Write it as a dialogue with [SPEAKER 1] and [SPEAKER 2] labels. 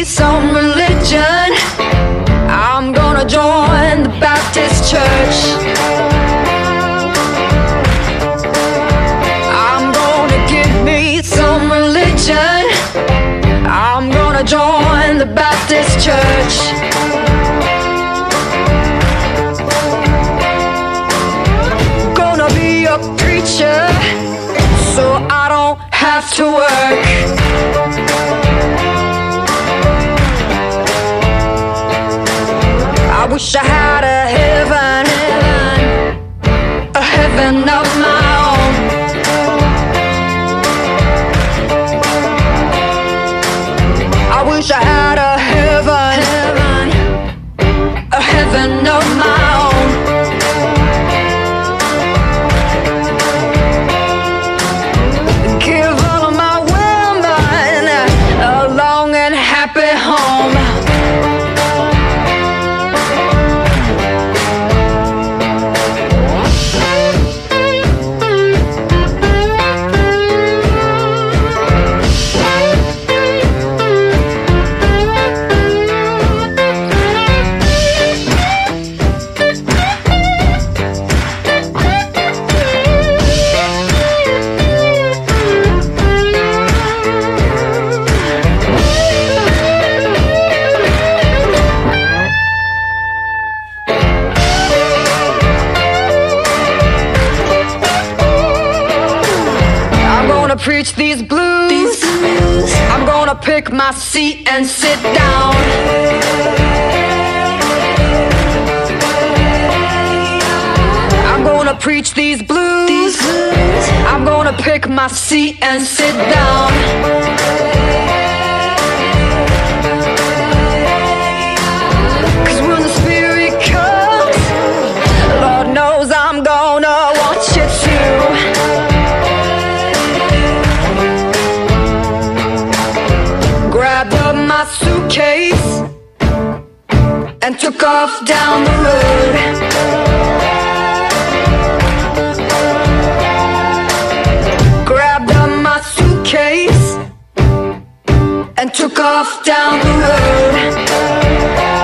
[SPEAKER 1] me some religion, I'm gonna join the Baptist church. I'm gonna give me some religion. I'm gonna join the Baptist church. Gonna be a preacher so I don't have to work. Heaven of my own. I wish I had a heaven, heaven, a heaven of my own. Give all of my women a long and happy home. I'm gonna preach these blues. I'm gonna pick my seat and sit down. I'm gonna preach these blues. I'm gonna pick my seat and sit down. My suitcase and took off down the road. Grabbed up my suitcase and took off down the road.